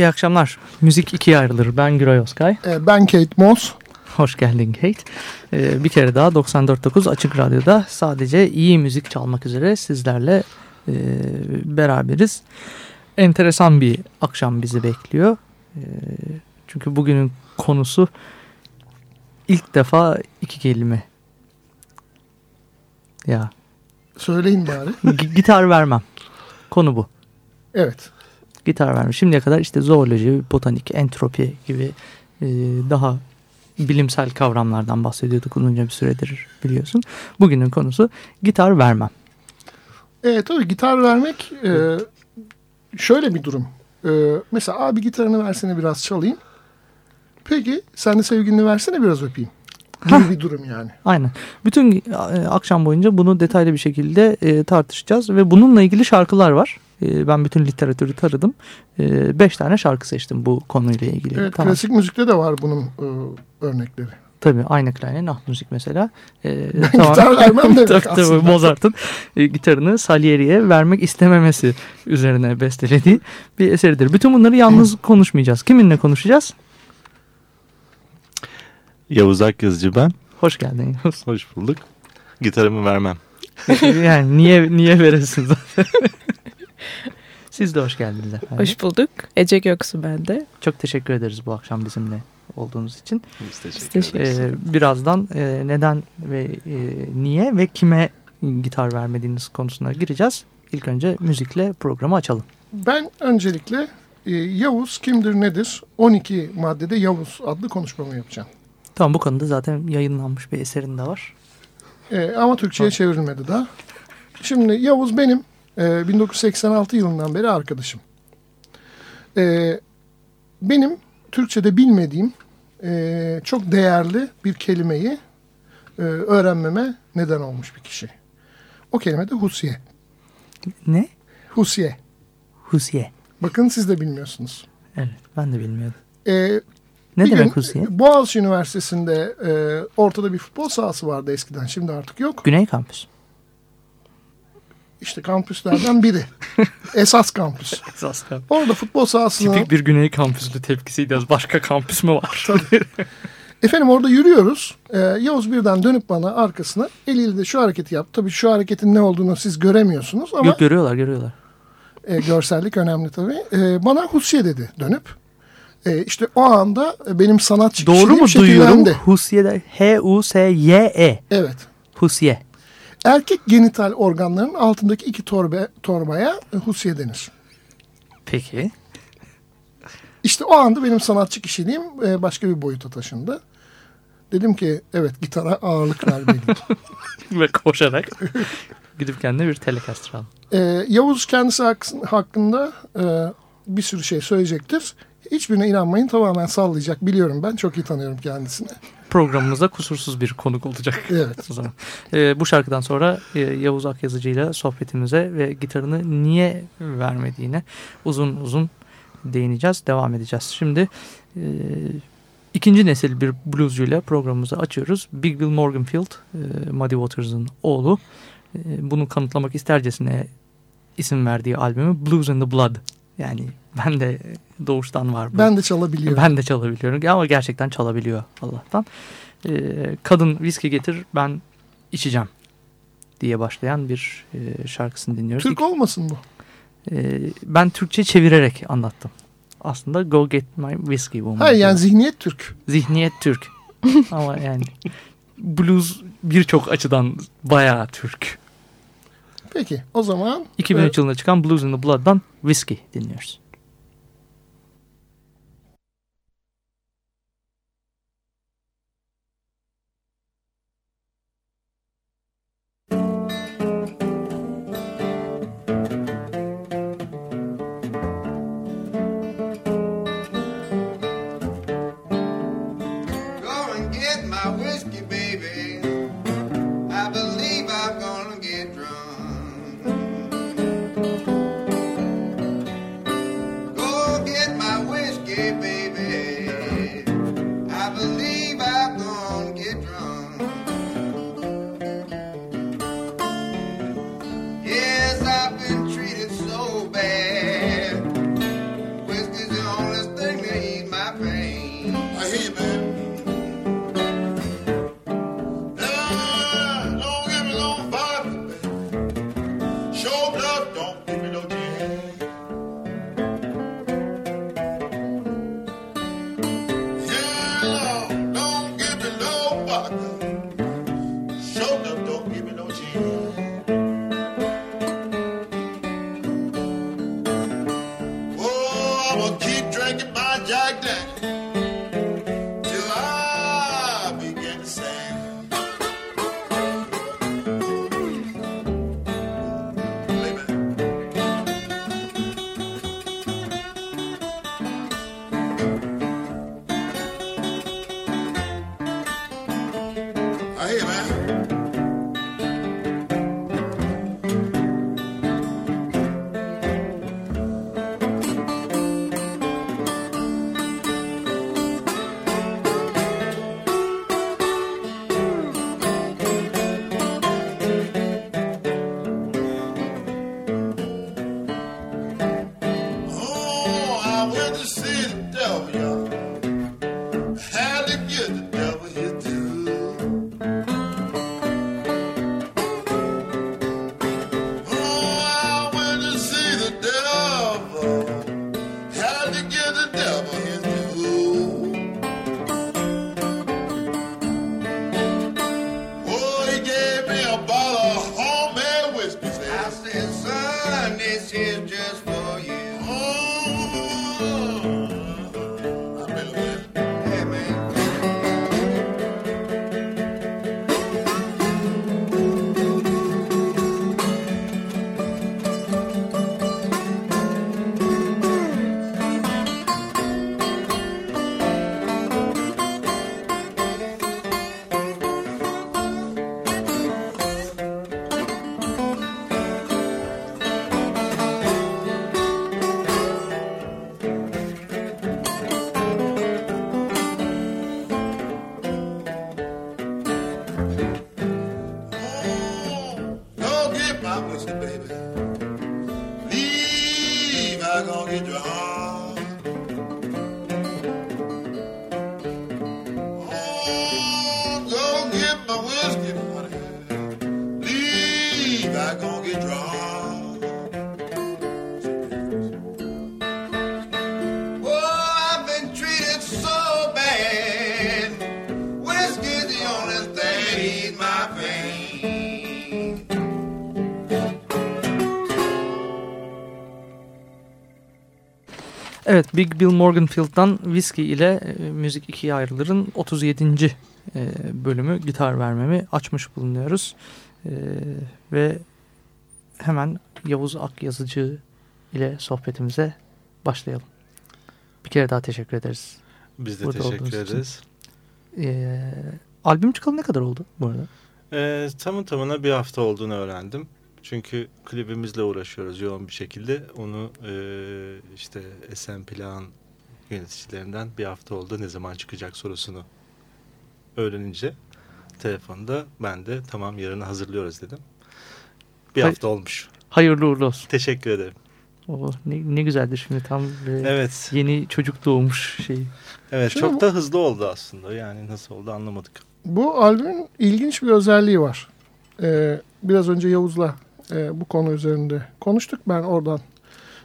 İyi akşamlar. Müzik ikiye ayrılır. Ben Güray Oskay. Ee, Ben Kate Moss. Hoş geldin Kate. Ee, bir kere daha 94.9 Açık Radyo'da sadece iyi müzik çalmak üzere sizlerle e, beraberiz. Enteresan bir akşam bizi bekliyor. E, çünkü bugünün konusu ilk defa iki kelime. Ya Söyleyin bari. gi- gitar vermem. Konu bu. Evet. Gitar vermiş. Şimdiye kadar işte zooloji, botanik, entropi gibi e, daha bilimsel kavramlardan bahsediyorduk uzunca bir süredir biliyorsun. Bugünün konusu gitar vermem. Evet tabii gitar vermek e, şöyle bir durum. E, mesela abi gitarını versene biraz çalayım. Peki sen de sevgilini versene biraz öpeyim. Gibi Hah. bir durum yani. Aynen. Bütün e, akşam boyunca bunu detaylı bir şekilde e, tartışacağız ve bununla ilgili şarkılar var. E, ben bütün literatürü taradım. E, beş tane şarkı seçtim bu konuyla ilgili. Evet Tamam. klasik müzikte de var bunun e, örnekleri. Tabii aynı Klein'in Nacht müzik mesela. E, gitar vermem demek tabii, tabii, aslında. Mozart'ın e, gitarını Salieri'ye vermek istememesi üzerine bestelediği bir eseridir. Bütün bunları yalnız konuşmayacağız. Kiminle konuşacağız? Yavuz Akyazıcı ben. Hoş geldin Yavuz. Hoş bulduk. Gitarımı vermem. yani niye niye veresin zaten? Siz de hoş geldiniz efendim. Hoş bulduk. Ece Göksu ben de. Çok teşekkür ederiz bu akşam bizimle olduğunuz için. Biz teşekkür ederiz. Ee, birazdan e, neden ve e, niye ve kime gitar vermediğiniz konusuna gireceğiz. İlk önce müzikle programı açalım. Ben öncelikle e, Yavuz kimdir nedir 12 maddede Yavuz adlı konuşmamı yapacağım. Tamam bu konuda zaten yayınlanmış bir eserin de var. E, ama Türkçe'ye çevrilmedi daha. Şimdi Yavuz benim e, 1986 yılından beri arkadaşım. E, benim Türkçe'de bilmediğim e, çok değerli bir kelimeyi e, öğrenmeme neden olmuş bir kişi. O kelime de husiye. Ne? Husiye. Husiye. Bakın siz de bilmiyorsunuz. Evet ben de bilmiyordum. E, Ne bir demek gün Husiye? Boğaziçi Üniversitesi'nde e, ortada bir futbol sahası vardı eskiden. Şimdi artık yok. Güney Kampüs. İşte kampüslerden biri. Esas kampüs. Esas kampüs. Orada futbol sahasına... Tipik bir Güney Kampüslü tepkisiydi. Başka kampüs mü var? Efendim orada yürüyoruz. Ee, Yavuz birden dönüp bana arkasına eliyle de şu hareketi yaptı. Tabii şu hareketin ne olduğunu siz göremiyorsunuz ama Yok görüyorlar görüyorlar. e, görsellik önemli tabii. E, bana Husiye dedi dönüp. E, işte o anda benim sanatçı Doğru mu duyuyorum? Husiye H-U-S-Y-E. Evet. Husiye. Erkek genital organlarının altındaki iki torba, torbaya e, Husiye denir. Peki. İşte o anda benim sanatçı kişiliğim e, başka bir boyuta taşındı. Dedim ki evet gitara ağırlık ver benim. Ve koşarak gidip kendine bir telecaster al. Ee, Yavuz kendisi hak- hakkında e, bir sürü şey söyleyecektir. Hiçbirine inanmayın tamamen sallayacak biliyorum ben çok iyi tanıyorum kendisini. Programımızda kusursuz bir konuk olacak. Evet. O zaman. Ee, bu şarkıdan sonra e, Yavuz Akyazıcı ile sohbetimize ve gitarını niye vermediğine uzun uzun değineceğiz, devam edeceğiz. Şimdi e, ikinci nesil bir bluescuyla programımızı açıyoruz. Big Bill Morganfield, e, Muddy Waters'ın oğlu. E, bunu kanıtlamak istercesine isim verdiği albümü Blues in the Blood. Yani ben de doğuştan var bu. Ben de çalabiliyorum. Ben de çalabiliyorum ama gerçekten çalabiliyor Allah'tan. Ee, kadın viski getir ben içeceğim diye başlayan bir e, şarkısını dinliyoruz. Türk olmasın bu. Ee, ben Türkçe çevirerek anlattım. Aslında Go Get My Whiskey Woman. Hayır yani zihniyet Türk. Zihniyet Türk. ama yani blues birçok açıdan bayağı Türk. Peki o zaman 2003 yılında çıkan Blues in the Blood'dan Whiskey dinliyoruz. Evet Big Bill Morganfield'dan Whiskey ile e, Müzik ikiye ayrılırın 37. e, bölümü gitar vermemi açmış bulunuyoruz. E, ve hemen Yavuz Ak Yazıcı ile sohbetimize başlayalım. Bir kere daha teşekkür ederiz. Biz de Burada teşekkür için. ederiz. E, albüm çıkalı ne kadar oldu bu arada? Ee, tamı tamına bir hafta olduğunu öğrendim. Çünkü klibimizle uğraşıyoruz yoğun bir şekilde. Onu e, işte Esen Plan yöneticilerinden bir hafta oldu. Ne zaman çıkacak sorusunu öğrenince telefonda ben de tamam yarını hazırlıyoruz dedim. Bir Hay- hafta olmuş. Hayırlı uğurlu olsun. Teşekkür ederim. O, ne, ne güzeldir şimdi tam e, Evet. yeni çocuk doğmuş şey. Evet Şimdi bu- çok da hızlı oldu aslında. Yani nasıl oldu anlamadık. Bu albümün ilginç bir özelliği var. Ee, biraz önce Yavuz'la e, bu konu üzerinde konuştuk. Ben oradan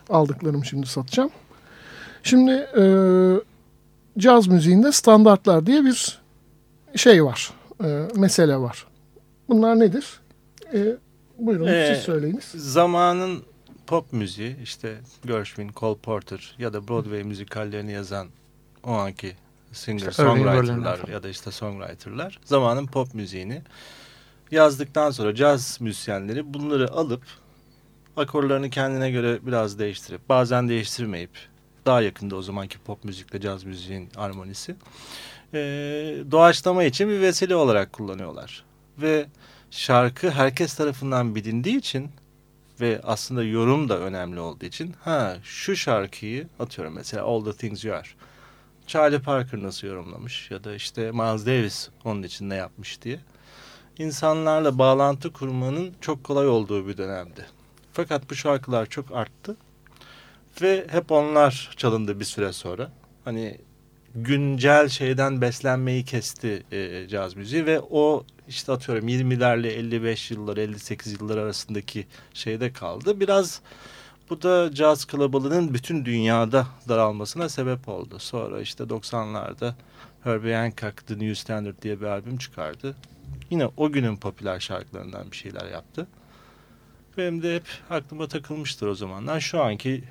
aldıklarımı şimdi satacağım. Şimdi e, caz müziğinde standartlar diye bir şey var. E, mesele var. Bunlar nedir? E, buyurun Ee, siz söyleyiniz. Zamanın pop müziği işte Gershwin, Cole Porter ya da Broadway müzikallerini yazan o anki singer İşte songwriter'lar ya da işte songwriter'lar zamanın pop müziğini yazdıktan sonra caz müzisyenleri bunları alıp akorlarını kendine göre biraz değiştirip bazen değiştirmeyip daha yakında o zamanki pop müzikle caz müziğin armonisi ee, doğaçlama için bir vesile olarak kullanıyorlar. Ve şarkı herkes tarafından bilindiği için ve aslında yorum da önemli olduğu için ha şu şarkıyı atıyorum mesela All the Things You Are. Charlie Parker nasıl yorumlamış ya da işte Miles Davis onun için ne yapmış diye. İnsanlarla bağlantı kurmanın çok kolay olduğu bir dönemdi. Fakat bu şarkılar çok arttı ve hep onlar çalındı bir süre sonra. Hani güncel şeyden beslenmeyi kesti e, caz müziği ve o işte atıyorum 20'lerle 55 yıllar 58 yıllar arasındaki şeyde kaldı. Biraz bu da caz kalabalığının bütün dünyada daralmasına sebep oldu. Sonra işte 90'larda Herbie Hancock The New Standard diye bir albüm çıkardı. Yine o günün popüler şarkılarından bir şeyler yaptı. Benim de hep aklıma takılmıştır o zamanlar. Şu anki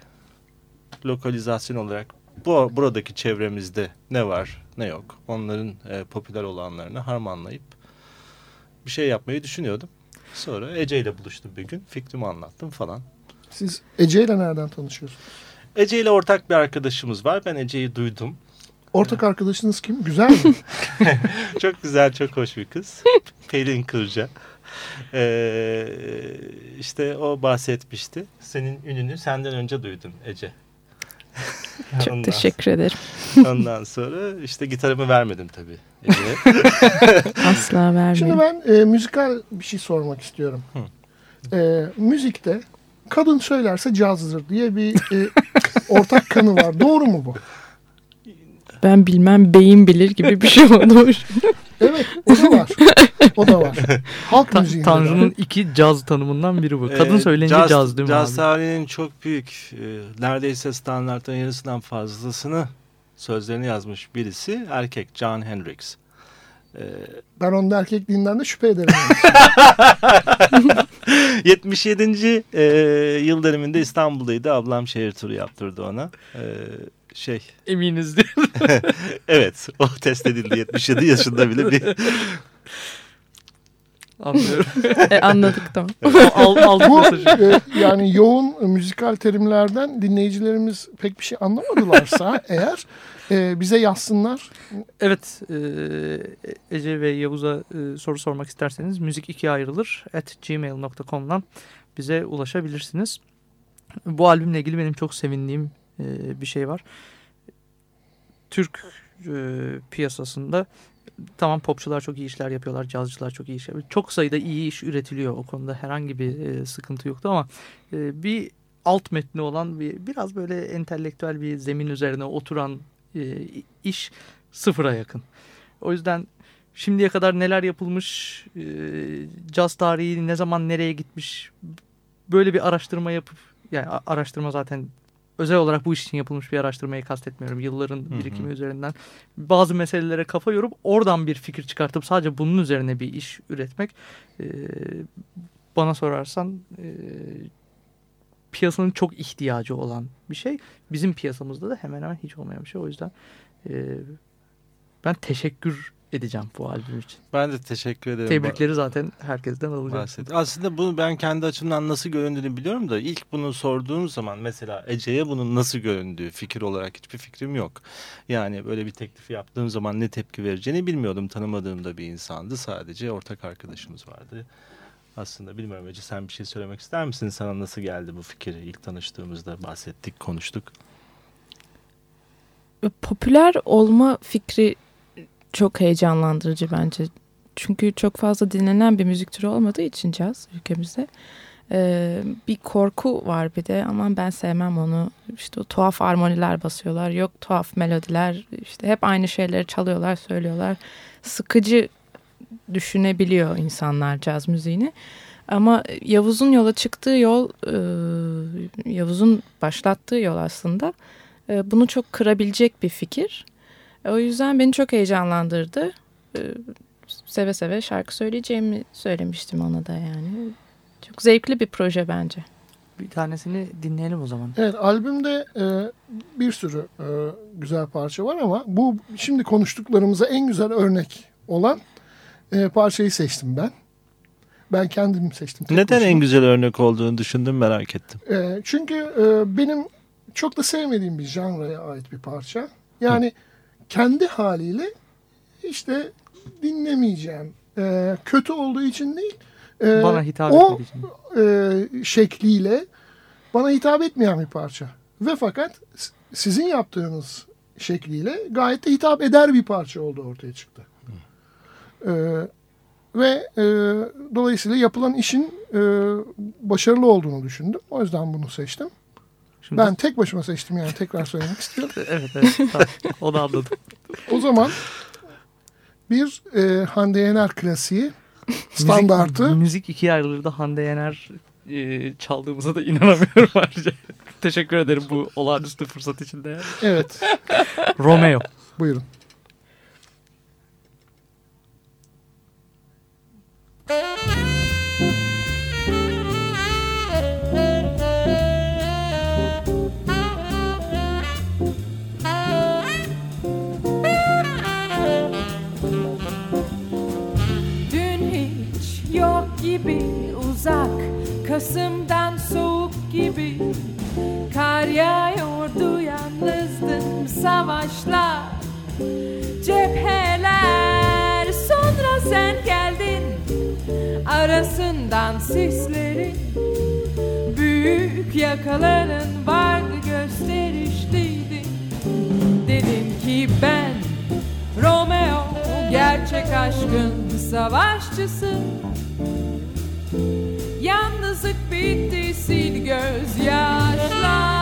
lokalizasyon olarak bu buradaki çevremizde ne var ne yok onların e, popüler olanlarını harmanlayıp bir şey yapmayı düşünüyordum. Sonra Ece ile buluştum bir gün. Fikrimi anlattım falan. Siz Ece ile nereden tanışıyorsunuz? Ece ile ortak bir arkadaşımız var. Ben Ece'yi duydum. Ortak arkadaşınız kim? Güzel mi? çok güzel, çok hoş bir kız. Pelin Kırca. Ee, işte o bahsetmişti. Senin ününü senden önce duydum Ece. Çok Ondan- teşekkür ederim. Ondan sonra işte gitarımı vermedim tabii. Asla vermeyeyim. Şimdi ben e, müzikal bir şey sormak istiyorum. E, müzikte kadın söylerse cazdır diye bir e, ortak kanı var. Doğru mu bu? Ben bilmem beyin bilir gibi bir şey olmuş. Evet o da var. O da var. Halk Ta- müziğinde. Tanrı'nın iki caz tanımından biri bu. Kadın Ee, söyleyince caz, değil mi Caz tarihinin çok büyük, e, neredeyse standartların yarısından fazlasını sözlerini yazmış birisi erkek John Hendricks. Ee, Ben onun erkekliğinden de şüphe ederim. 77. E, yıl döneminde İstanbul'daydı. Ablam şehir turu yaptırdı ona. Ee, şey, Eminiz diye. evet o test edildi 77 yaşında bile bir Anlıyorum. e, anladık tamam. Al, aldık Bu mesajı. e, yani yoğun müzikal terimlerden dinleyicilerimiz pek bir şey anlamadılarsa eğer e, bize yazsınlar. Evet e, Ece ve Yavuz'a e, soru sormak isterseniz müzik ikiye ayrılır at gmail.com'dan bize ulaşabilirsiniz. Bu albümle ilgili benim çok sevindiğim e, bir şey var. Türk e, piyasasında tamam popçular çok iyi işler yapıyorlar, cazcılar çok iyi iş yapıyor. Çok sayıda iyi iş üretiliyor o konuda herhangi bir e, sıkıntı yoktu ama e, bir alt metni olan bir biraz böyle entelektüel bir zemin üzerine oturan e, iş sıfıra yakın. O yüzden şimdiye kadar neler yapılmış, e, caz tarihi ne zaman nereye gitmiş böyle bir araştırma yapıp yani araştırma zaten özel olarak bu iş için yapılmış bir araştırmayı kastetmiyorum. Yılların birikimi hı hı. üzerinden bazı meselelere kafa yorup oradan bir fikir çıkartıp sadece bunun üzerine bir iş üretmek e, bana sorarsan e, piyasanın çok ihtiyacı olan bir şey. Bizim piyasamızda da hemen hemen hiç olmayan bir şey. O yüzden e, ben teşekkür edeceğim bu albüm için. Ben de teşekkür ederim. Tebrikleri zaten herkesten alacağım. Aslında bunu ben kendi açımdan nasıl göründüğünü biliyorum da ilk bunu sorduğum zaman mesela Ece'ye bunun nasıl göründüğü fikir olarak hiçbir fikrim yok. Yani böyle bir teklif yaptığım zaman ne tepki vereceğini bilmiyordum. Tanımadığım da bir insandı. Sadece ortak arkadaşımız vardı. Aslında bilmiyorum Ece sen bir şey söylemek ister misin? Sana nasıl geldi bu fikir? İlk tanıştığımızda bahsettik, konuştuk. Popüler olma fikri çok heyecanlandırıcı bence. Çünkü çok fazla dinlenen bir müzik türü olmadığı için caz ülkemizde. Ee, bir korku var bir de. Aman ben sevmem onu. İşte o tuhaf armoniler basıyorlar yok tuhaf melodiler. İşte hep aynı şeyleri çalıyorlar söylüyorlar. Sıkıcı düşünebiliyor insanlar caz müziğini. Ama Yavuz'un yola çıktığı yol e, Yavuz'un başlattığı yol aslında e, bunu çok kırabilecek bir fikir o yüzden beni çok heyecanlandırdı. Ee, seve seve şarkı söyleyeceğimi söylemiştim ona da yani. Çok zevkli bir proje bence. Bir tanesini dinleyelim o zaman. Evet albümde e, bir sürü e, güzel parça var ama bu şimdi konuştuklarımıza en güzel örnek olan e, parçayı seçtim ben. Ben kendim seçtim. Neden başıma. en güzel örnek olduğunu düşündüm merak ettim. E, çünkü e, benim çok da sevmediğim bir janraya ait bir parça. Yani... Hı kendi haliyle işte dinlemeyeceğim. E, kötü olduğu için değil. E, bana hitap o e, şekliyle bana hitap etmeyen bir parça. Ve fakat sizin yaptığınız şekliyle gayet de hitap eder bir parça oldu ortaya çıktı. E, ve e, dolayısıyla yapılan işin e, başarılı olduğunu düşündüm. O yüzden bunu seçtim. Şimdi... Ben tek başıma seçtim yani tekrar söylemek istiyorum. evet evet tamam. onu anladım. O zaman bir e, Hande Yener klasiği standartı. Müzik, müzik ikiye ayrılır da Hande Yener e, çaldığımıza da inanamıyorum ayrıca. Teşekkür ederim bu olağanüstü fırsat için de. Evet. Romeo. Buyurun. Kasım'dan soğuk gibi Kar yağıyordu yalnızdım savaşlar Cepheler sonra sen geldin. Arasından sislerin Büyük yakaların vardı gösterişliydin Dedim ki ben Romeo gerçek aşkın savaşçısı Yalnızlık bitti sil gözyaşlar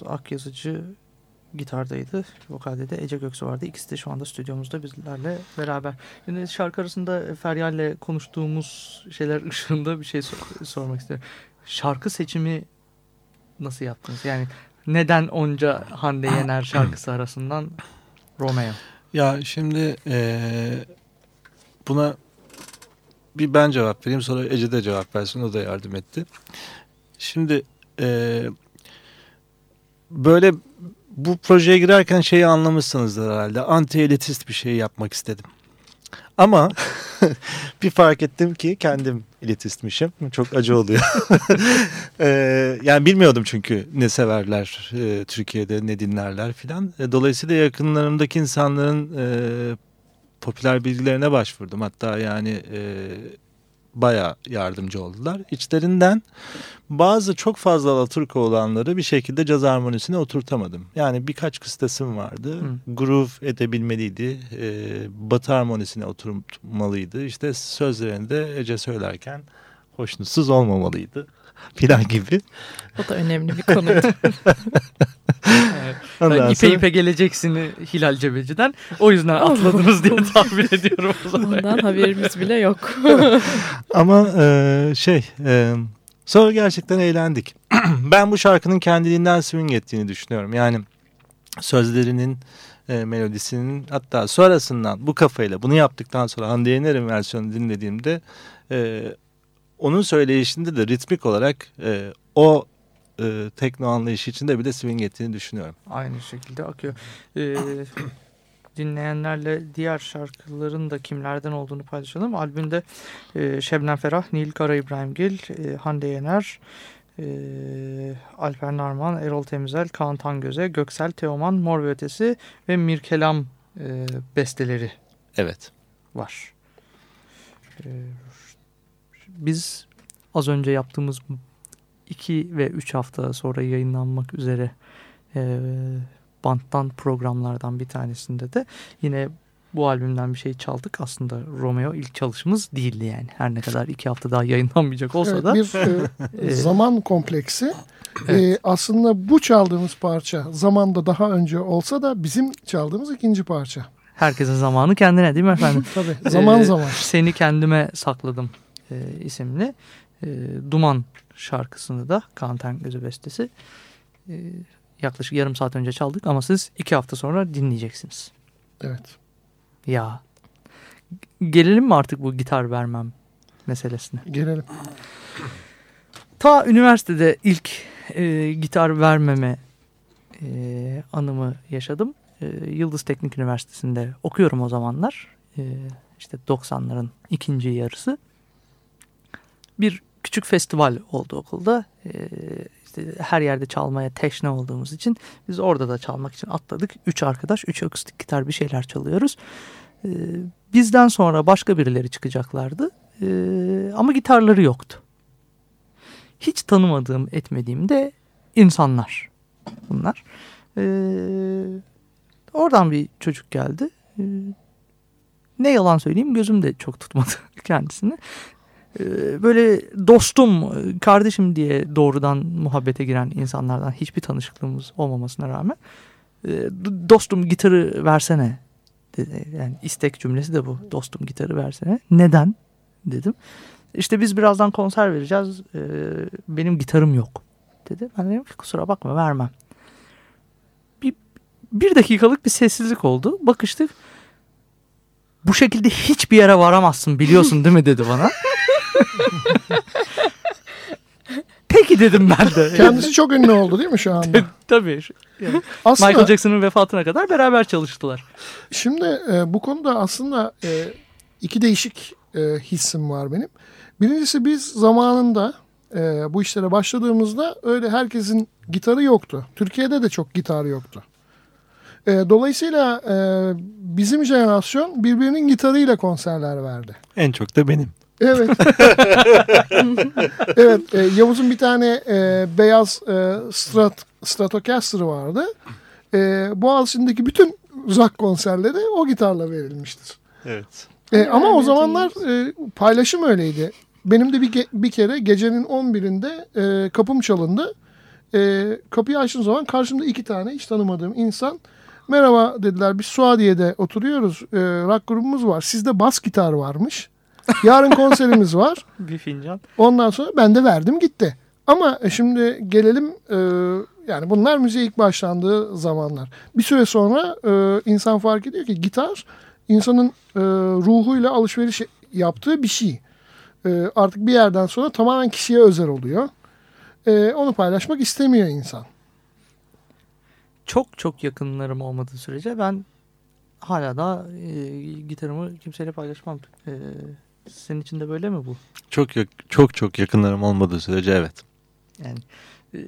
Yavuz Akyazıcı gitardaydı. Vokalde de Ece Göksu vardı. İkisi de şu anda stüdyomuzda bizlerle beraber. Şimdi şarkı arasında Feryal'le konuştuğumuz şeyler ışığında bir şey sor- sormak istiyorum. Şarkı seçimi nasıl yaptınız? Yani neden onca Hande Yener şarkısı arasından Romeo? Ya şimdi eee, buna bir ben cevap vereyim sonra Ece de cevap versin o da yardım etti. Şimdi eee, böyle bu projeye girerken şeyi anlamışsınızdır herhalde anti elitist bir şey yapmak istedim. Ama bir fark ettim ki kendim elitistmişim. Çok acı oluyor. Eee, yani bilmiyordum çünkü ne severler eee, Türkiye'de ne dinlerler filan. E, Dolayısıyla yakınlarımdaki insanların eee, popüler bilgilerine başvurdum. Hatta yani bayağı yardımcı oldular. İçlerinden bazı çok fazla Alaturka olanları bir şekilde caz harmonisine oturtamadım. Yani birkaç kıstasım vardı. Hı. Groove edebilmeliydi. Eee batı harmonisine oturmalıydı. İşte sözlerinde Ece söylerken hoşnutsuz olmamalıydı. Filan gibi. O da önemli bir konu. Ondan Ben ipe sonra- ipe geleceksin Hilal Cebeci'den. O yüzden atladınız diye tahmin ediyorum. o zaman. Ondan haberimiz bile yok. Ama e, şey e, sonra gerçekten eğlendik. ben bu şarkının kendiliğinden swing ettiğini düşünüyorum. Yani sözlerinin e, melodisinin hatta sonrasından bu kafayla bunu yaptıktan sonra Hande Yener'in versiyonu dinlediğimde e, onun söyleyişinde de ritmik olarak e, o e, tekno anlayışı içinde bir de swing ettiğini düşünüyorum. Aynı şekilde akıyor. Ee, dinleyenlerle diğer şarkıların da kimlerden olduğunu paylaşalım. Albümde e, Şebnem Ferah, Nil Kara İbrahimgil, e, Hande Yener, e, Alper Narman, Erol Temizel, Kaan Tangöze, Göksel Teoman, Mor ve Ötesi ve Mirkelam e, besteleri Evet. var. Ee, biz az önce yaptığımız 2 ve 3 hafta sonra yayınlanmak üzere e, banttan programlardan bir tanesinde de yine bu albümden bir şey çaldık. Aslında Romeo ilk çalışımız değildi yani. Her ne kadar 2 hafta daha yayınlanmayacak olsa Evet, da. bir e, zaman kompleksi. Evet. E, aslında bu çaldığımız parça zamanda daha önce olsa da bizim çaldığımız ikinci parça. Herkesin zamanı kendine değil mi efendim? Tabii zaman Ee, zaman. Seni kendime sakladım e, isimli e, Duman şarkısını da Kaan Tengözü bestesi e, yaklaşık yarım saat önce çaldık ama siz iki hafta sonra dinleyeceksiniz. Evet. Ya gelelim mi artık bu gitar vermem meselesine? Gelelim. Ta üniversitede ilk e, gitar vermeme e, anımı yaşadım. E, Yıldız Teknik Üniversitesi'nde okuyorum o zamanlar. E, işte 90'ların ikinci yarısı. Bir küçük festival oldu okulda. E, işte her yerde çalmaya teşne olduğumuz için biz orada da çalmak için atladık. Üç arkadaş, üç akustik gitar bir şeyler çalıyoruz. E, bizden sonra başka birileri çıkacaklardı. E, ama gitarları yoktu hiç tanımadığım etmediğim de insanlar bunlar. Ee, oradan bir çocuk geldi. Ee, ne yalan söyleyeyim gözüm de çok tutmadı kendisini. Ee, böyle dostum, kardeşim diye doğrudan muhabbete giren insanlardan hiçbir tanışıklığımız olmamasına rağmen e, "D- dostum gitarı versene dedi. Yani istek cümlesi de bu. Dostum gitarı versene. Neden? dedim. İşte biz birazdan konser vereceğiz. Ee, benim gitarım yok dedi. Ben dedim ki kusura bakma vermem. Bir, bir dakikalık bir sessizlik oldu. Bakıştık. Bu şekilde hiçbir yere varamazsın biliyorsun değil mi dedi bana. Peki dedim ben de. Kendisi çok ünlü oldu değil mi şu anda? Tabii. Yani Aslında Michael Jackson'ın vefatına kadar beraber çalıştılar. Şimdi e, bu konuda aslında e, iki değişik e, hissim var benim. Birincisi biz zamanında e, bu işlere başladığımızda öyle herkesin gitarı yoktu. Türkiye'de de çok gitar yoktu. E, dolayısıyla e, bizim jenerasyon birbirinin gitarıyla konserler verdi. En çok da benim. Evet. evet. E, Yavuz'un bir tane e, beyaz e, Strat, Stratocaster vardı. E, Boğaziçi'ndeki bütün rock konserleri o gitarla verilmiştir. Evet. E, ama o zamanlar e, paylaşım öyleydi. Benim de bir, ge- bir kere gecenin 11'inde e, kapım çalındı. E, kapıyı açtığım zaman karşımda iki tane hiç tanımadığım insan. Merhaba dediler biz Suadiye'de oturuyoruz. E, rock grubumuz var. Sizde bas gitar varmış. Yarın konserimiz var. Bir fincan. Ondan sonra ben de verdim gitti. Ama e, şimdi gelelim e, yani bunlar müziğe ilk başlandığı zamanlar. Bir süre sonra e, insan fark ediyor ki gitar insanın e, ruhuyla alışveriş yaptığı bir şey. E, artık bir yerden sonra tamamen kişiye özel oluyor. E, onu paylaşmak istemiyor insan. Çok çok yakınlarım olmadığı sürece ben hala da e, gitarımı kimseyle paylaşmam. E, senin için de böyle mi bu? Çok çok çok yakınlarım olmadığı sürece evet. Yani e,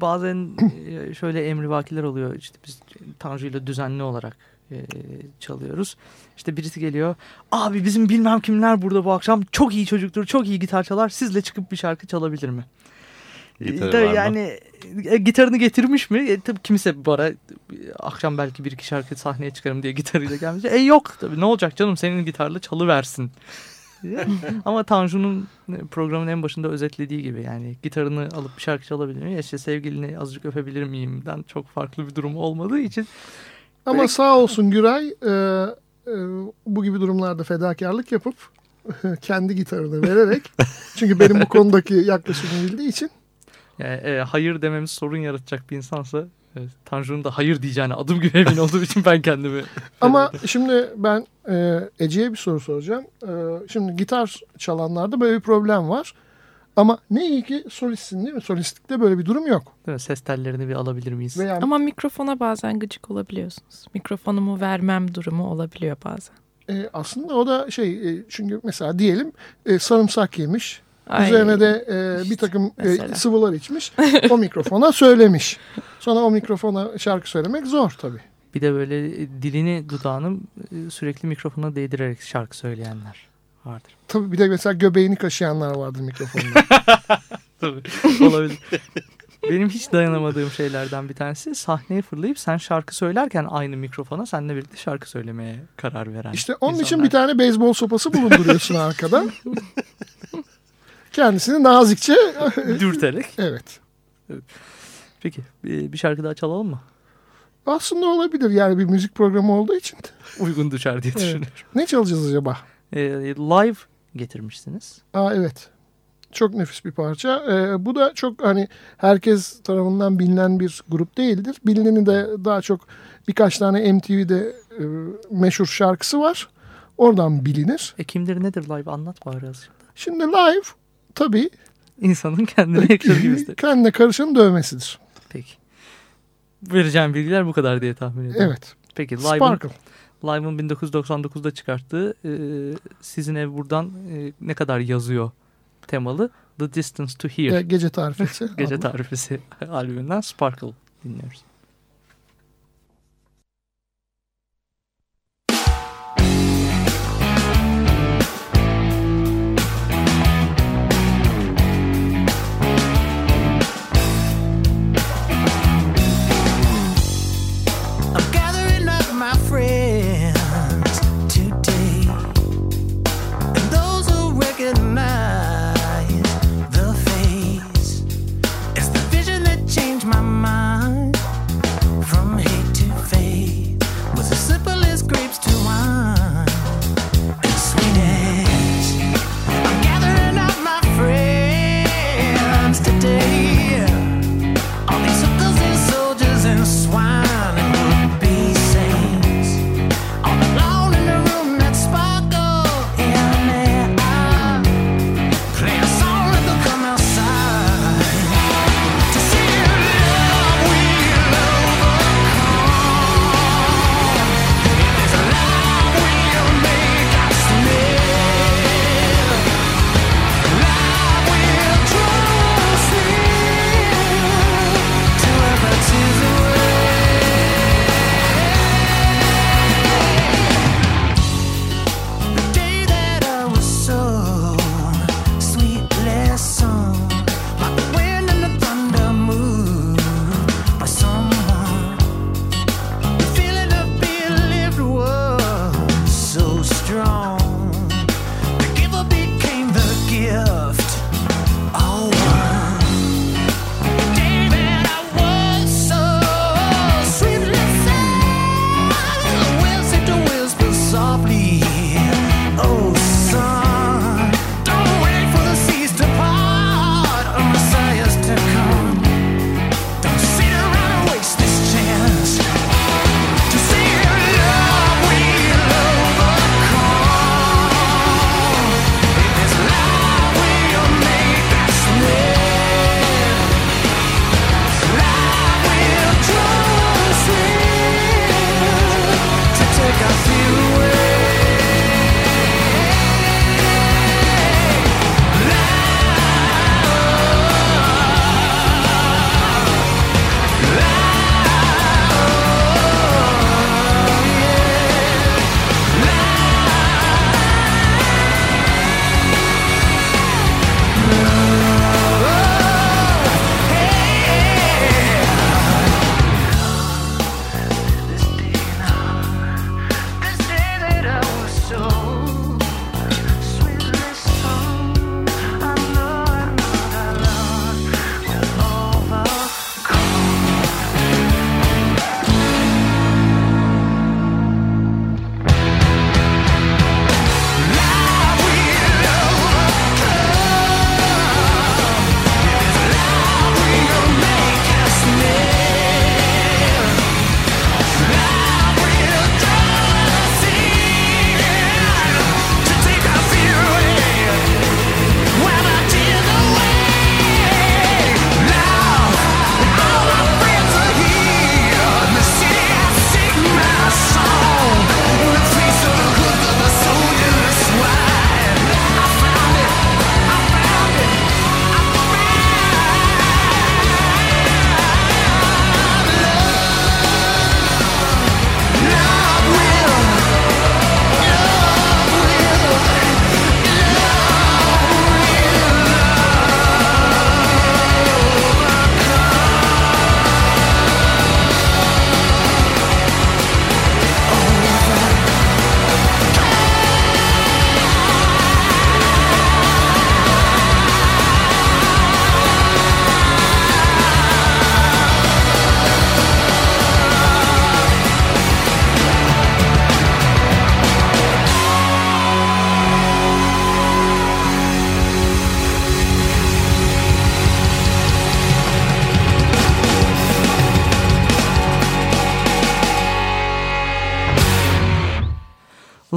bazen e, şöyle emrivakiler oluyor. İşte biz Tanju ile düzenli olarak e, çalıyoruz. İşte birisi geliyor. Abi bizim bilmem kimler burada bu akşam. Çok iyi çocuktur, çok iyi gitar çalar. Sizle çıkıp bir şarkı çalabilir mi? Gitarı Tabii yani e, gitarını getirmiş mi? E, tabii kimse bu ara e, akşam belki bir iki şarkı sahneye çıkarım diye gitarıyla gelmiş. E yok tabii ne olacak canım senin gitarla çalıversin. Ama Tanju'nun programın en başında özetlediği gibi yani gitarını alıp bir şarkı çalabilir miyim? İşte sevgilini azıcık öpebilir miyimden çok farklı bir durum olmadığı için Ama Peki. sağ olsun Güray e, e, bu gibi durumlarda fedakarlık yapıp kendi gitarını vererek çünkü benim bu konudaki yaklaşımımı bildiği için yani, e, hayır dememiz sorun yaratacak bir insansa Evet, Tanju'nun da hayır diyeceğine adım gibi emin olduğum için ben kendimi... Ama şimdi ben e, Ece'ye bir soru soracağım. E, şimdi gitar çalanlarda böyle bir problem var. Ama ne iyi ki solistsin değil mi? Solistlikte böyle bir durum yok. Değil mi? Ses tellerini bir alabilir miyiz? Veya Ama mikrofona bazen gıcık olabiliyorsunuz. Mikrofonumu vermem durumu olabiliyor bazen. e, aslında o da şey e, çünkü mesela diyelim e, sarımsak yemiş. Ay, Üzerine de e, bir takım e, sıvılar içmiş. O mikrofona söylemiş. Sonra o mikrofona şarkı söylemek zor tabii. Bir de böyle e, dilini dudağını e, sürekli mikrofona değdirerek şarkı söyleyenler vardır. Tabii bir de mesela göbeğini kaşıyanlar vardır mikrofonda. Tabii olabilir. Benim hiç dayanamadığım şeylerden bir tanesi sahneye fırlayıp sen şarkı söylerken aynı mikrofona seninle birlikte şarkı söylemeye karar veren İşte onun için insanlar. bir tane beyzbol sopası bulunduruyorsun arkada. Kendisini nazikçe dürterek. evet. Peki bir şarkı daha çalalım mı? Aslında olabilir yani bir müzik programı olduğu için. Uygun düşer diye Evet. düşünüyorum. Ne çalacağız acaba? E, live getirmişsiniz. Aa evet. Çok nefis bir parça. Ee, bu da çok hani herkes tarafından bilinen bir grup değildir. Bilineni de daha çok birkaç tane MTV'de e, meşhur şarkısı var. Oradan bilinir. E kimdir nedir live anlat bari azıcık. Şimdi live tabii İnsanın kendine yakışır gibi kendine karışanın dövmesidir. Peki. Vereceğim bilgiler bu kadar diye tahmin ediyorum. Evet. Peki Sparkle. Live'ın 1999'da çıkarttığı e, Sizin Ev Buradan e, ne kadar yazıyor temalı The Distance to Here E, gece tarifesi. gece tarifesi albümünden Sparkle dinliyoruz.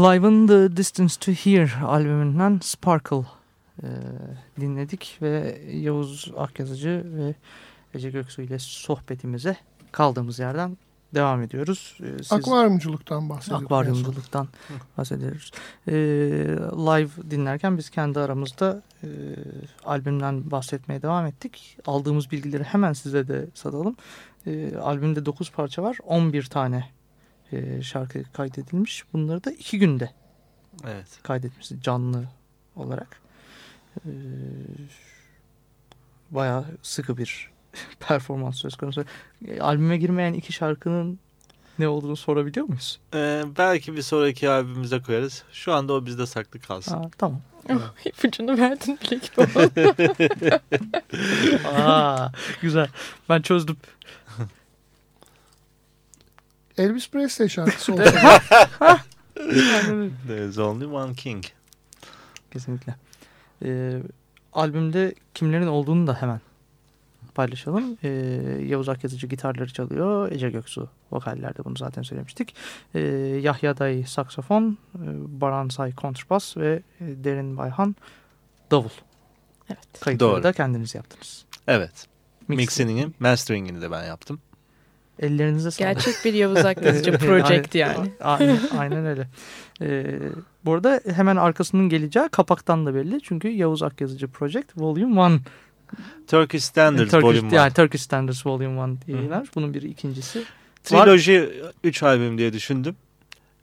Live'ın The Distance to Here albümünden Sparkle e, dinledik ve Yavuz Akyazıcı ve Ece Göksu ile sohbetimize kaldığımız yerden devam ediyoruz. E, siz- Akvaryumculuktan bahsediyoruz. akvaryumculuktan bahsediyoruz. E, live dinlerken biz kendi aramızda e, albümden bahsetmeye devam ettik. Aldığımız bilgileri hemen size de satalım. E, albümde 9 parça var. 11 tane e, şarkı kaydedilmiş. Bunları da 2 günde Evet. kaydetmişiz canlı olarak. Ee, bayağı sıkı bir performans söz konusu. E, Albüme girmeyen iki şarkının ne olduğunu sorabiliyor muyuz? Ee, belki bir sonraki albümümüze koyarız. Şu anda o bizde saklı kalsın. Aa, tamam. Oh, ipucunu verdin bile gibi. Aa, güzel. Ben çözdüm. Elvis Presley şarkısı öyle. There's only one king. Kesinlikle. Ee, albümde kimlerin olduğunu da hemen paylaşalım. Ee, Yavuz Akyazıcı gitarları çalıyor. Ece Göksu vokallerde bunu zaten söylemiştik. Ee, Yahya Dayı saksafon, e, Baran Say kontrbas ve e, Derin Bayhan davul. evet. Kayıtları Doğru. da kendiniz yaptınız. Evet. Mix- Mixing'ini, mastering'ini de ben yaptım. Ellerinize sağlık. Gerçek bir Yavuz Akyazıcı project yani. Aynen, aynen öyle. Ee, bu arada hemen arkasının geleceği kapaktan da belli. Çünkü Yavuz Akyazıcı Project Volume 1 Turkish Standards Turkish, Volume 1. yani Turkish Standards Volume 1 yayınlar. Bunun bir ikincisi. Triloji 3 albüm diye düşündüm.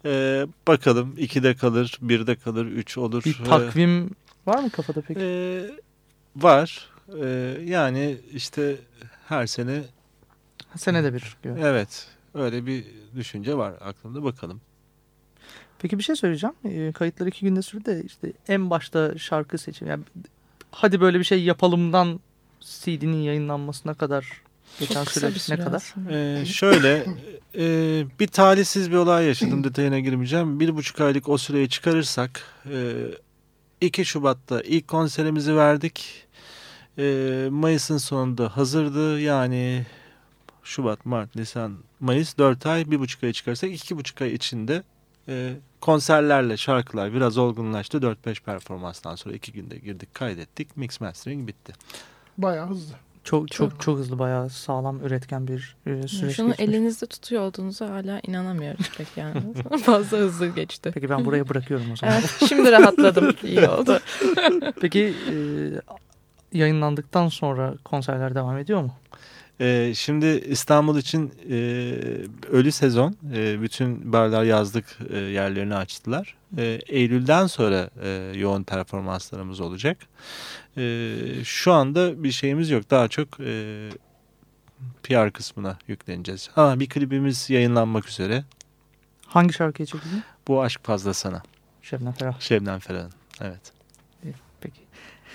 Ee, bakalım 2'de kalır, 1'de kalır, 3 olur. Bir takvim var mı kafada peki? Ee, var. Ee, yani işte her sene Senede bir. diyor. evet öyle bir düşünce var aklımda bakalım. Peki bir şey söyleyeceğim. Ee, kayıtlar iki günde sürdü de işte en başta şarkı seçim. Yani hadi böyle bir şey yapalımdan CD'nin yayınlanmasına kadar geçen süre ne kadar? Ee, şöyle e, bir talihsiz bir olay yaşadım detayına girmeyeceğim. Bir buçuk aylık o süreyi çıkarırsak e, 2 Şubat'ta ilk konserimizi verdik. E, Mayıs'ın sonunda hazırdı yani Şubat, Mart, Nisan, Mayıs 4 ay bir buçuk ay çıkarsak iki buçuk ay içinde e, konserlerle şarkılar biraz olgunlaştı. 4-5 performanstan sonra iki günde girdik kaydettik mix mastering bitti. bayağı hızlı. Çok çok çok hızlı bayağı sağlam üretken bir e, süreç Şunu geçmiş. elinizde tutuyor olduğunuza hala inanamıyorum pek yani. Fazla hızlı geçti. Peki ben buraya bırakıyorum o zaman. Evet, şimdi rahatladım. İyi oldu. Peki e, yayınlandıktan sonra konserler devam ediyor mu? Ee, şimdi İstanbul için e, ölü sezon. E, bütün barlar yazlık e, yerlerini açtılar. E, Eylül'den sonra e, yoğun performanslarımız olacak. E, şu anda bir şeyimiz yok. Daha çok e, PR kısmına yükleneceğiz. Ha, bir klibimiz yayınlanmak üzere. Hangi şarkıya çekildi? Bu Aşk Fazla Sana. Şebnem Ferah. Şebnem Ferah'ın. Evet. Peki.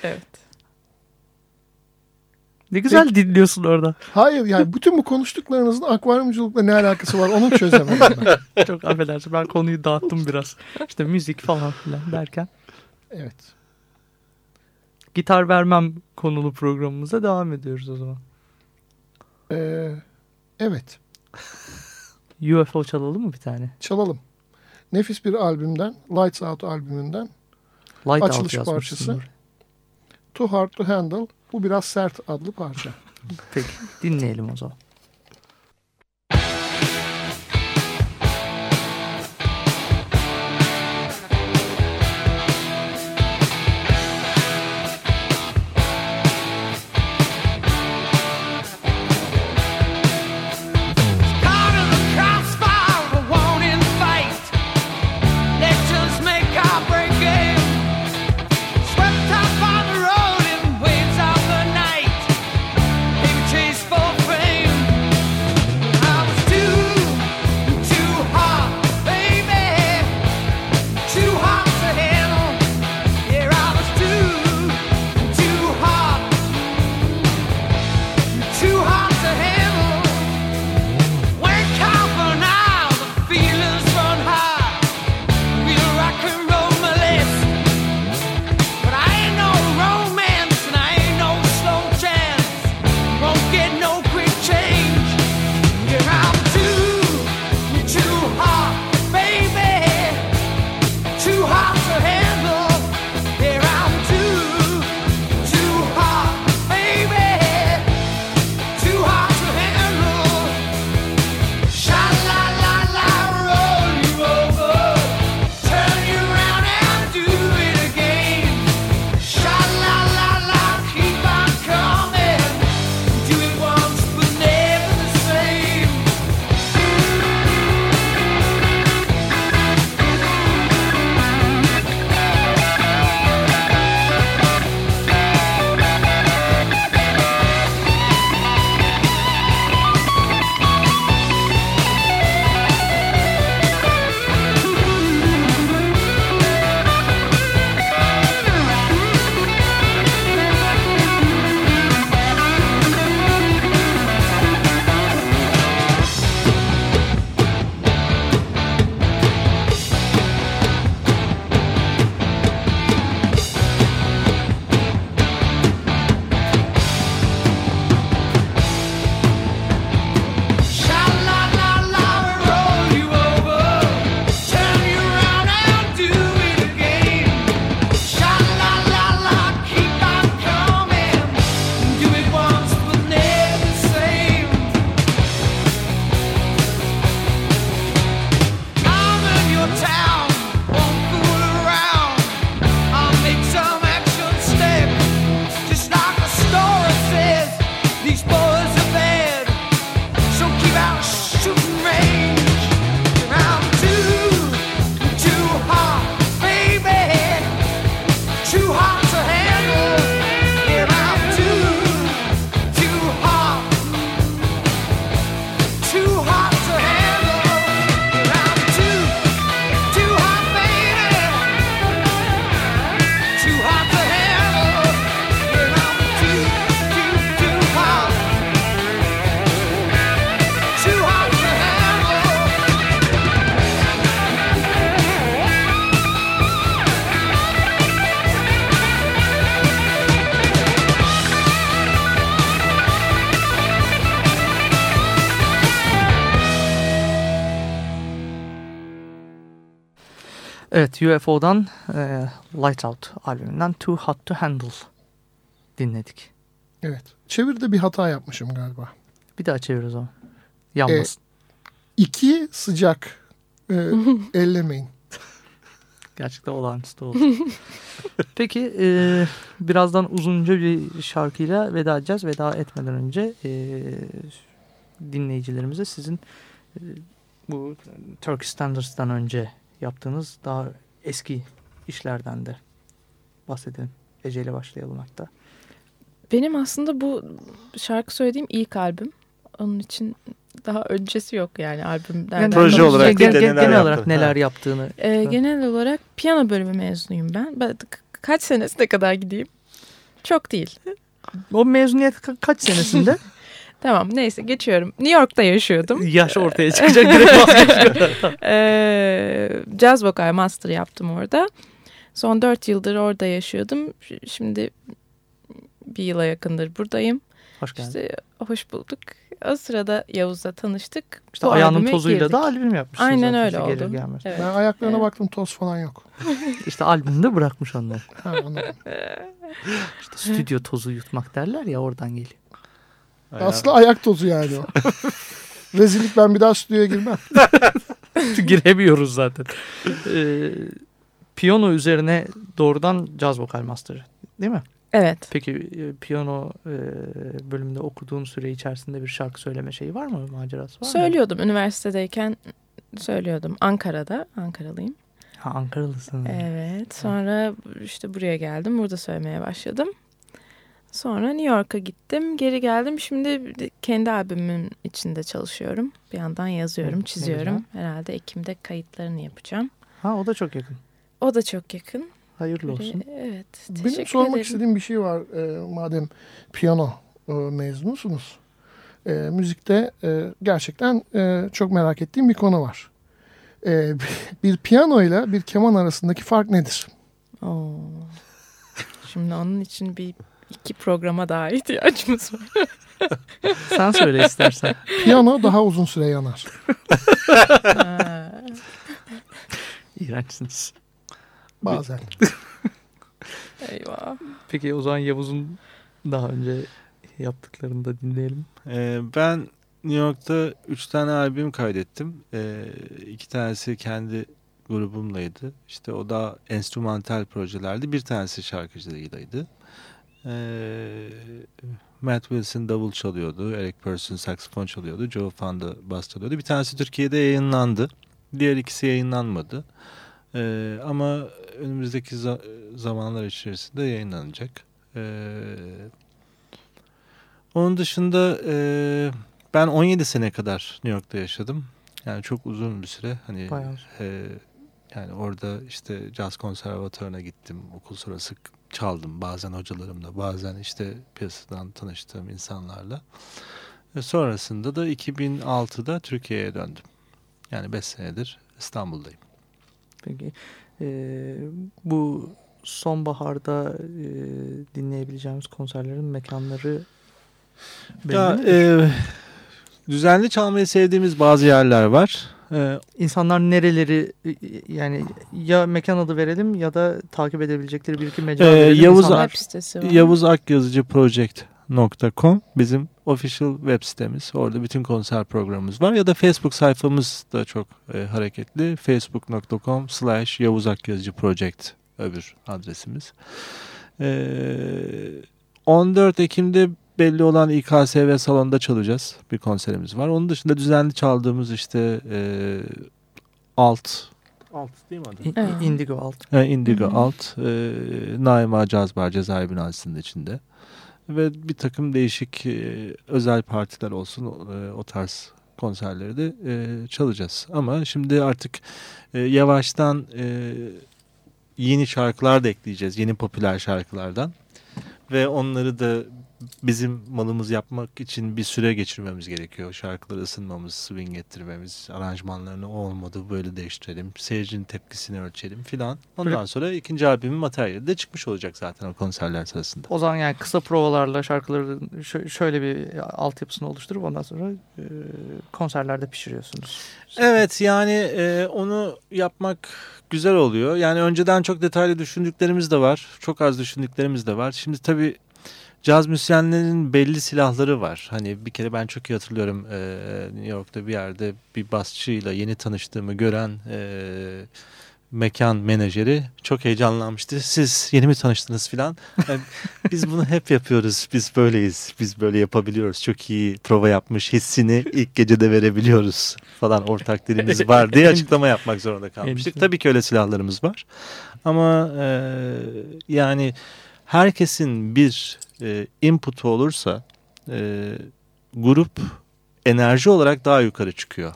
Evet. Ne güzel dinliyorsun orada. Hayır yani bütün bu konuştuklarınızın akvaryumculukla ne alakası var onu çözemedim ben. Çok affedersin ben konuyu dağıttım biraz. İşte müzik falan filan derken. Evet. Gitar vermem konulu programımıza devam ediyoruz o zaman. Ee, evet UFO çalalım mı bir tane? çalalım. Nefis bir albümden Lights Out albümünden Light Açılış Out parçası. Too Hard to Handle bu biraz sert adlı parça. Peki dinleyelim o zaman. Evet UFO'dan e, Light Out albümünden Too Hot to Handle dinledik. Evet. Çeviride bir hata yapmışım galiba. Bir daha çevir o zaman. Yanmasın. İki sıcak. E, ellemeyin. Gerçekten olağanüstü oldu. Peki e, birazdan uzunca bir şarkıyla veda edeceğiz. Veda etmeden önce e, dinleyicilerimize sizin e, bu Turkish Standards'tan önce yaptığınız daha eski işlerden de bahsedelim. Ece ile başlayalım hatta. Benim aslında bu şarkı söylediğim ilk albüm. Onun için daha öncesi yok yani albümden. Yani Proje olarak gen- değil de gen- neler genel olarak neler yaptığını. Ee, genel olarak piyano bölümü mezunuyum ben. ben ka- kaç senesine kadar gideyim? Çok değil. O mezuniyet ka- kaç senesinde? Tamam neyse geçiyorum. New York'ta yaşıyordum. Yaş ortaya çıkacak. Direkt vazgeçiyorum. Ee, caz vokal master yaptım orada. Son dört yıldır orada yaşıyordum. Şimdi bir yıla yakındır buradayım. Hoş geldin. İşte hoş bulduk. O sırada Yavuz'la tanıştık. İşte Bu ayağının tozuyla girdik. da albüm yapmışsın. Aynen zaten öyle işte gelir oldu. gelmez. Evet. Ben ayaklarına Evet. baktım toz falan yok. İşte albümde bırakmış onları. Ha. İşte stüdyo tozu yutmak derler ya oradan geliyor. Aslı ayak tozu yani o. Rezillik ben bir daha stüdyoya girmem. Giremiyoruz zaten. Ee, piyano üzerine doğrudan caz vokal master değil mi? Evet. Peki e, piyano e, bölümünde okuduğun süre içerisinde bir şarkı söyleme şeyi var mı? Macerası var mı? Söylüyordum üniversitedeyken söylüyordum. Ankara'da. Ankaralıyım. Ha Ankaralısın. Evet. Sonra işte buraya geldim. Burada söylemeye başladım. Sonra New York'a gittim. Geri geldim. Şimdi kendi albümümün içinde çalışıyorum. Bir yandan yazıyorum, ne çiziyorum. Herhalde Ekim'de kayıtlarını yapacağım. Ha o da çok yakın. O da çok yakın. Hayırlı olsun. Evet. Benim teşekkür sormak ederim. istediğim bir şey var. Ee, madem piyano e, mezunusunuz. Ee, müzikte e, gerçekten e, çok merak ettiğim bir konu var. Ee, bir piyano ile bir keman arasındaki fark nedir? Oo. Şimdi onun için bir iki programa daha ihtiyacımız var. Sen söyle istersen. Piyano daha uzun süre yanar. İğrençsiniz. Bazen. Eyvah. Peki o zaman Yavuz'un daha önce yaptıklarını da dinleyelim. Ee, ben New York'ta üç tane albüm kaydettim. Ee, iki tanesi kendi grubumlaydı. İşte o da enstrümantal projelerdi. Bir tanesi şarkıcılığıydı. Ee, Matt Wilson davul çalıyordu. Eric Person saksafon çalıyordu. Joe Fanda bas çalıyordu. Bir tanesi Türkiye'de yayınlandı. Diğer ikisi yayınlanmadı. Ee, ama önümüzdeki za- zamanlar içerisinde yayınlanacak. Ee, onun dışında e, ben 17 sene kadar New York'ta yaşadım. Yani çok uzun bir süre. Hani Bayağı. e, yani orada işte caz konservatuarına gittim. Okul sonrası çaldım bazen hocalarımla, bazen işte piyasadan tanıştığım insanlarla. Ve sonrasında da 2006'da Türkiye'ye döndüm. Yani 5 senedir İstanbul'dayım. Peki e, bu sonbaharda e, dinleyebileceğimiz konserlerin mekanları belli Ya, mi? e, düzenli çalmayı sevdiğimiz bazı yerler var. E, İnsanlar nereleri e, yani ya mekan adı verelim ya da takip edebilecekleri bir iki mecra Ee, verelim. Yavuz İnsanlar-. Yavuz Akyazıcı Project.com bizim official web sitemiz. Orada bütün konser programımız var. Ya da Facebook sayfamız da çok e, hareketli. Facebook.com slash Yavuz Akyazıcı Project öbür adresimiz. Ee, 14 Ekim'de belli olan İKSV salonda çalacağız. Bir konserimiz var. Onun dışında düzenli çaldığımız işte e, alt alt değil mi adı? Evet. Indigo alt. E, Indigo Hı hı. Alt, e, Naima Caz Bar cezaevi binasının içinde. Ve bir takım değişik e, özel partiler olsun e, o tarz konserleri de e, çalacağız. Ama şimdi artık e, yavaştan e, yeni şarkılar da ekleyeceğiz. Yeni popüler şarkılardan. Ve onları da bizim malımız yapmak için bir süre geçirmemiz gerekiyor. Şarkıları ısınmamız, swing ettirmemiz, aranjmanlarını o olmadı böyle değiştirelim. Seyircinin tepkisini ölçelim filan. Ondan sonra ikinci albümün materyali de çıkmış olacak zaten o konserler sırasında. O zaman yani kısa provalarla şarkıları şö- şöyle bir altyapısını oluşturup ondan sonra e, konserlerde pişiriyorsunuz. Evet yani e, onu yapmak güzel oluyor. Yani önceden çok detaylı düşündüklerimiz de var. Çok az düşündüklerimiz de var. Şimdi tabii caz müzisyenlerinin belli silahları var. Hani bir kere ben çok iyi hatırlıyorum e, New York'ta bir yerde bir basçıyla yeni tanıştığımı gören e, mekan menajeri çok heyecanlanmıştı. Siz yeni mi tanıştınız filan? Yani biz bunu hep yapıyoruz. Biz böyleyiz. Biz böyle yapabiliyoruz. Çok iyi prova yapmış hissini ilk gecede verebiliyoruz falan ortak dilimiz var diye açıklama yapmak zorunda kalmıştık. Tabii ki öyle silahlarımız var. Ama e, yani herkesin bir e, input'u olursa e, grup enerji olarak daha yukarı çıkıyor.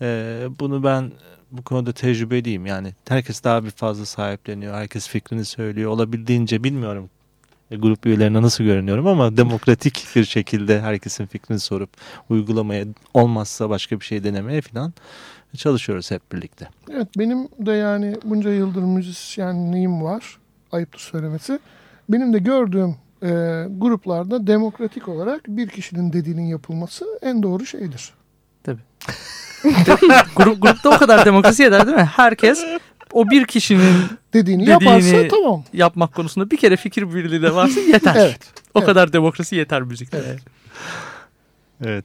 E, bunu ben bu konuda tecrübeliyim. Yani herkes daha bir fazla sahipleniyor. Herkes fikrini söylüyor. Olabildiğince bilmiyorum e, grup üyelerine nasıl görünüyorum ama demokratik bir şekilde herkesin fikrini sorup uygulamaya olmazsa başka bir şey denemeye falan çalışıyoruz hep birlikte. Evet benim de yani bunca yıldır müzisyenliğim var. Ayıptır söylemesi. Benim de gördüğüm e, gruplarda demokratik olarak bir kişinin dediğinin yapılması en doğru şeydir. Grup, grupta o kadar demokrasi eder değil mi? Herkes o bir kişinin Dediğini, Dediğini- yaparsa tamam. yapmak konusunda bir kere fikir birliği de varsa yeter. Evet. O evet. kadar demokrasi yeter müzikte. Evet. Evet.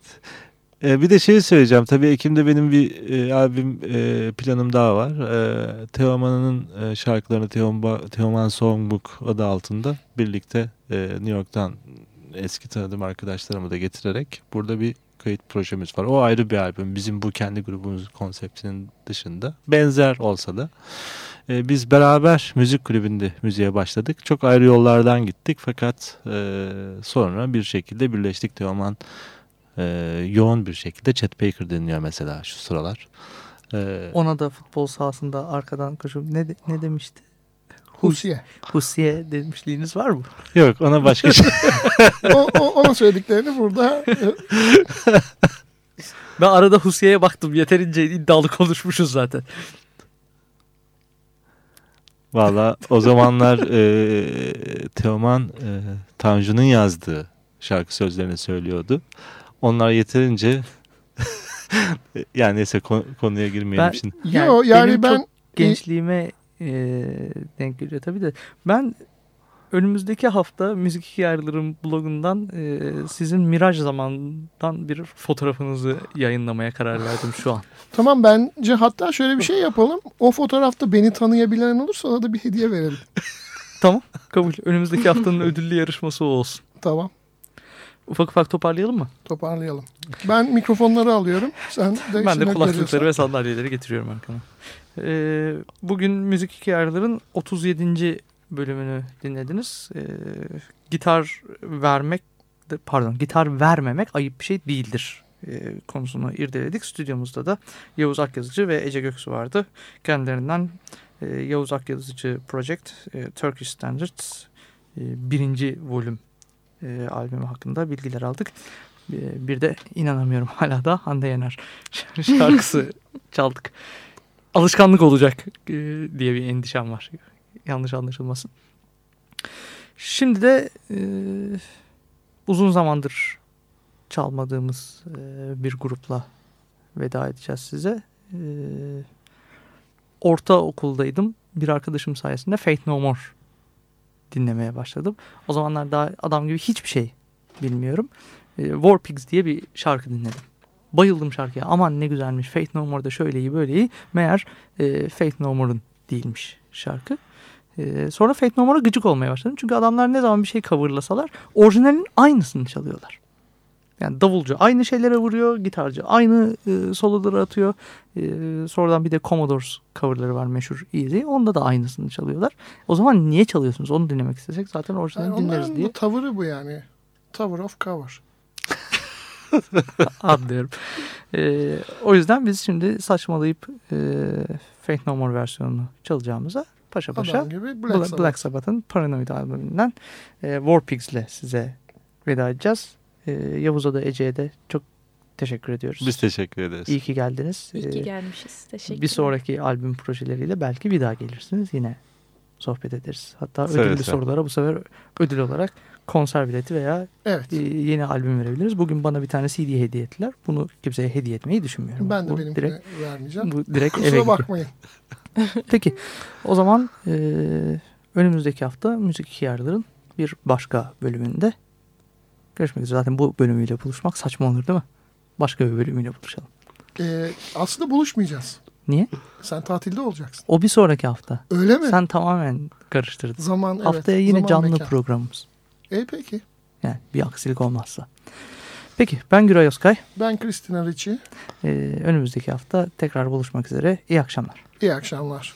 E, bir de şey söyleyeceğim. Tabii Ekim'de benim bir e, albüm e, planım daha var. E, Teoman'ın e, şarkılarını Teoman, Teoman Songbook adı altında birlikte e, New York'tan eski tanıdığım arkadaşlarımı da getirerek burada bir kayıt projemiz var. O ayrı bir albüm. Bizim bu kendi grubumuz konseptinin dışında. Benzer olsa da. E, biz beraber müzik kulübünde müziğe başladık. Çok ayrı yollardan gittik fakat e, sonra bir şekilde birleştik. Teoman e, yoğun bir şekilde Chet Baker dinliyor mesela şu sıralar. E, Ona da futbol sahasında arkadan koşup ne, de- ne demişti? Husiye. Husiye demişliğiniz var mı? yok ona başka şey. o, o, ona söylediklerini burada Ben arada Husiye'ye baktım. Yeterince iddialı konuşmuşuz zaten. Valla o zamanlar e, Teoman e, Tanju'nun yazdığı şarkı sözlerini söylüyordu. Onlar yeterince yani neyse konu- konuya girmeyelim Ben- şimdi. Yani Yo, yani ben çok gençliğime e, denk geliyor tabii de. Ben önümüzdeki hafta Müzik Hikayeler'in blogundan e, sizin Miraj zamandan bir fotoğrafınızı yayınlamaya karar verdim şu an. tamam bence hatta şöyle bir şey yapalım. O fotoğrafta beni tanıyabilen olursa ona da bir hediye verelim. Tamam kabul. Önümüzdeki haftanın ödüllü yarışması o olsun. Tamam Ufak ufak toparlayalım mı? toparlayalım. Ben mikrofonları alıyorum. Sen de Ben de kulaklıkları ve sandalyeleri getiriyorum arkama. Ee, bugün Müzik Hikayeler'in 37. bölümünü dinlediniz. Ee, gitar vermek, pardon gitar vermemek ayıp bir şey değildir ee, konusunu irdeledik. Stüdyomuzda da Yavuz Akyazıcı ve Ece Göksu vardı. Kendilerinden e, Yavuz Akyazıcı Project e, Turkish Standards e, birinci volüm e, albümü hakkında bilgiler aldık. E, bir de inanamıyorum hala da Hande Yener şarkısı çaldık. Alışkanlık olacak e, diye bir endişem var. Yanlış anlaşılmasın. Şimdi de e, uzun zamandır çalmadığımız e, bir grupla veda edeceğiz size. E, ortaokuldaydım. Bir arkadaşım sayesinde Faith No More dinlemeye başladım. O zamanlar daha adam gibi hiçbir şey bilmiyorum. E, War Pigs diye bir şarkı dinledim. Bayıldım şarkıya. Aman ne güzelmiş. Faith No More'da şöyle iyi böyle iyi. Meğer e, Faith No More'un değilmiş şarkı. E, sonra Faith No More'a gıcık olmaya başladım. Çünkü adamlar ne zaman bir şey coverlasalar orijinalin aynısını çalıyorlar. Yani davulcu aynı şeylere vuruyor, gitarcı aynı e, soloları atıyor. E, sonradan bir de Commodores coverları var meşhur Easy. Onda da aynısını çalıyorlar. O zaman niye çalıyorsunuz? Onu dinlemek istesek zaten orijinalini Yani dinleriz diye tavırı bu yani. Tower of cover. anlıyorum. E, o yüzden biz şimdi saçmalayıp e, Faith No More versiyonunu çalacağımıza paşa paşa Adam gibi Black Black, Sabbath. Sabbath'ın Paranoid albümünden e, War Pigs'le size veda edeceğiz. E, Yavuz'a da Ece'ye de çok teşekkür ediyoruz. Biz teşekkür ederiz. İyi ki geldiniz. İyi ki Ee, gelmişiz. Teşekkür bir sonraki albüm projeleriyle belki bir daha gelirsiniz. Yine sohbet ederiz. Hatta Seve ödüllü seve. sorulara bu sefer ödül olarak konser bileti veya Evet. e, yeni albüm verebiliriz. Bugün bana bir tane CD hediye ettiler. Bunu kimseye hediye etmeyi düşünmüyorum. Ben de bu benimkine direkt, vermeyeceğim. bu direkt eve Kusura gidiyor. bakmayın. Peki o zaman e, önümüzdeki hafta Müzik Yarılar'ın bir başka bölümünde görüşmek üzere. Zaten bu bölümüyle buluşmak saçma olur değil mi? Başka bir bölümüyle buluşalım. Ee, aslında buluşmayacağız. Niye? Sen tatilde olacaksın. O bir sonraki hafta. Öyle mi? Sen tamamen karıştırdın. Zaman evet. Haftaya yine zaman, canlı mekan. programımız. E peki. Yani bir aksilik olmazsa. Peki ben Güray Özkay. Ben Christina Ricci. Ee, önümüzdeki hafta tekrar buluşmak üzere. İyi akşamlar. İyi akşamlar.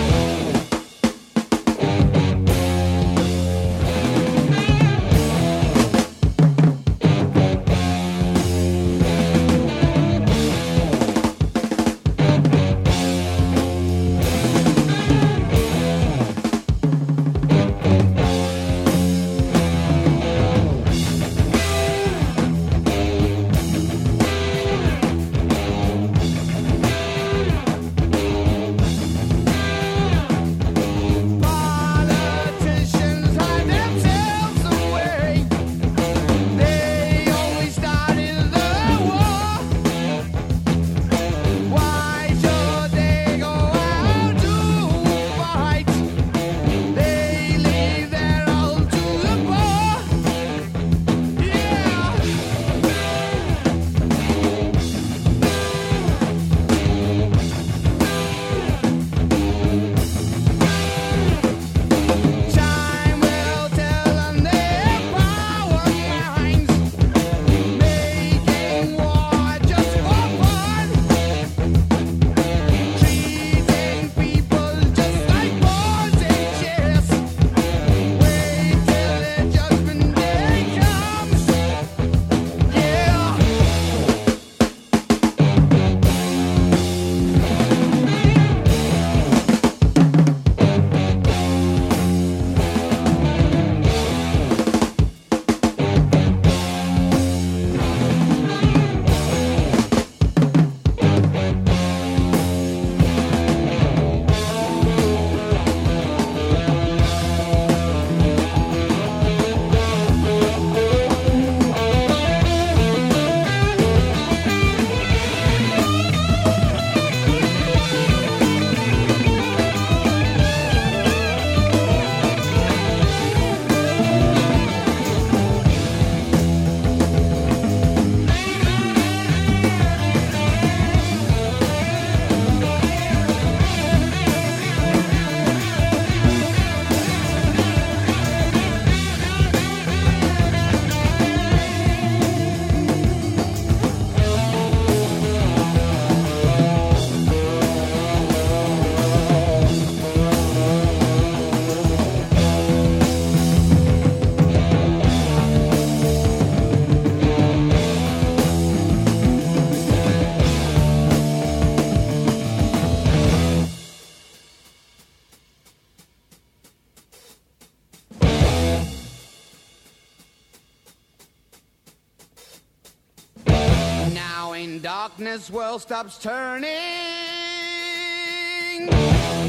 Darkness world stops turning.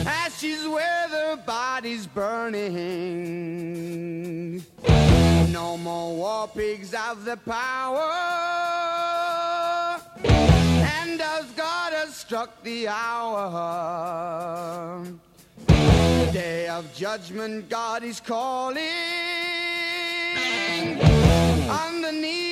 Ashes where the body's burning. No more war pigs have the power. And as God has struck the hour, day of judgment, God is calling. On the knees,